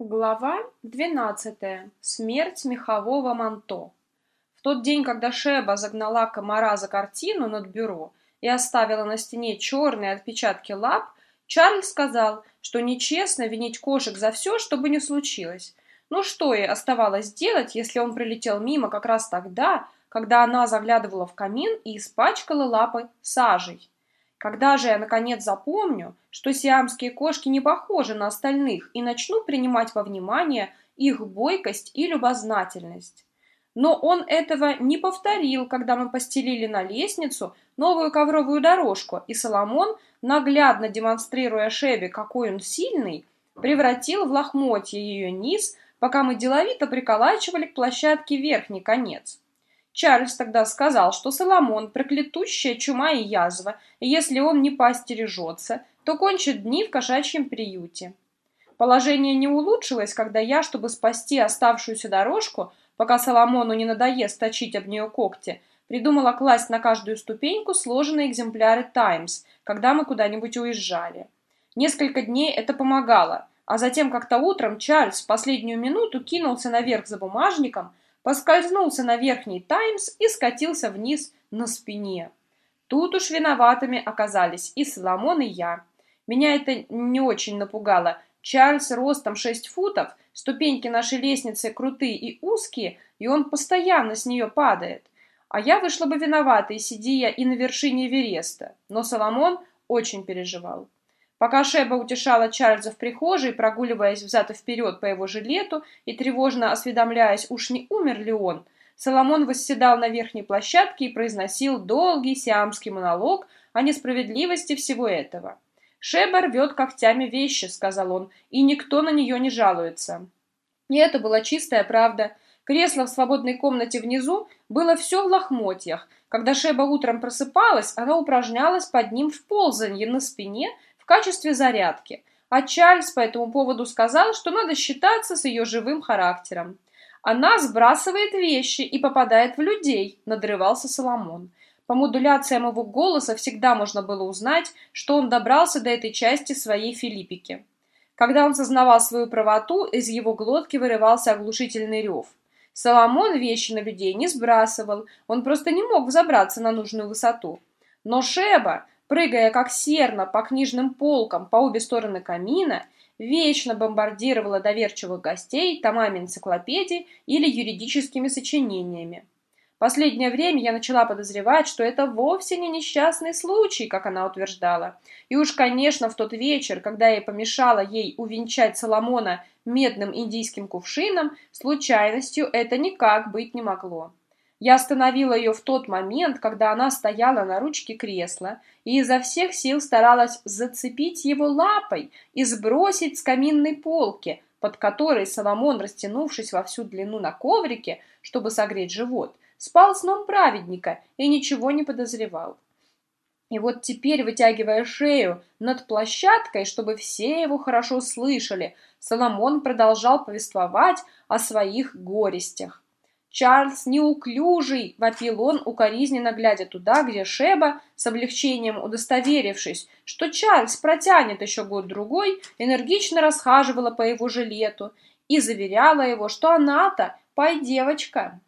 Глава двенадцатая. Смерть мехового манто. В тот день, когда Шеба загнала комара за картину над бюро и оставила на стене черные отпечатки лап, Чарльз сказал, что нечестно винить кошек за все, что бы ни случилось. Ну что ей оставалось делать, если он прилетел мимо как раз тогда, когда она заглядывала в камин и испачкала лапы сажей? Когда же я наконец запомню, что сиамские кошки не похожи на остальных и начну принимать во внимание их бойкость и любознательность? Но он этого не повторил, когда мы постелили на лестницу новую ковровую дорожку, и Соломон, наглядно демонстрируя Шебе, какой он сильный, превратил в лохмотье ее низ, пока мы деловито приколачивали к площадке верхний конец. Чарльз тогда сказал, что Соломон – проклятущая чума и язва, и если он не постережется, то кончит дни в кошачьем приюте. Положение не улучшилось, когда я, чтобы спасти оставшуюся дорожку, пока Соломону не надоест точить об нее когти, придумала класть на каждую ступеньку сложенные экземпляры «Таймс», когда мы куда-нибудь уезжали. Несколько дней это помогало, а затем как-то утром Чарльз в последнюю минуту кинулся наверх за бумажником – поскользнулся на верхний «Таймс» и скатился вниз на спине. Тут уж виноватыми оказались и Соломон, и я. Меня это не очень напугало. Чарльз ростом 6 футов, ступеньки нашей лестницы крутые и узкие, и он постоянно с нее падает. А я вышла бы виноватой, сидя и на вершине Эвереста. Но Соломон очень переживал. Пока Шеба утешала Чарльза в прихожей, прогуливаясь взад и вперед по его жилету и тревожно осведомляясь, уж не умер ли он, Соломон восседал на верхней площадке и произносил долгий сиамский монолог о несправедливости всего этого. «Шеба рвет когтями вещи», — сказал он, — «и никто на нее не жалуется». И это была чистая правда. Кресло в свободной комнате внизу было все в лохмотьях. Когда Шеба утром просыпалась, она упражнялась под ним в ползанье на спине, в качестве зарядки, а Чарльз по этому поводу сказал, что надо считаться с ее живым характером. «Она сбрасывает вещи и попадает в людей», – надрывался Соломон. По модуляциям его голоса всегда можно было узнать, что он добрался до этой части своей Филиппики. Когда он сознавал свою правоту, из его глотки вырывался оглушительный рев. Соломон вещи на людей не сбрасывал, он просто не мог взобраться на нужную высоту. Но Шеба, прыгая как серна по книжным полкам по обе стороны камина, вечно бомбардировала доверчивых гостей томами энциклопедий или юридическими сочинениями. Последнее время я начала подозревать, что это вовсе не несчастный случай, как она утверждала. И уж, конечно, в тот вечер, когда я помешала ей увенчать Соломона медным индийским кувшином, случайностью это никак быть не могло. Я остановила ее в тот момент, когда она стояла на ручке кресла и изо всех сил старалась зацепить его лапой и сбросить с каминной полки, под которой Соломон, растянувшись во всю длину на коврике, чтобы согреть живот, спал сном праведника и ничего не подозревал. И вот теперь, вытягивая шею над площадкой, чтобы все его хорошо слышали, Соломон продолжал повествовать о своих горестях. Чарльз неуклюжий!» – вопил он, укоризненно глядя туда, где Шеба, с облегчением удостоверившись, что Чарльз протянет еще год-другой, энергично расхаживала по его жилету и заверяла его, что она-то пой девочка.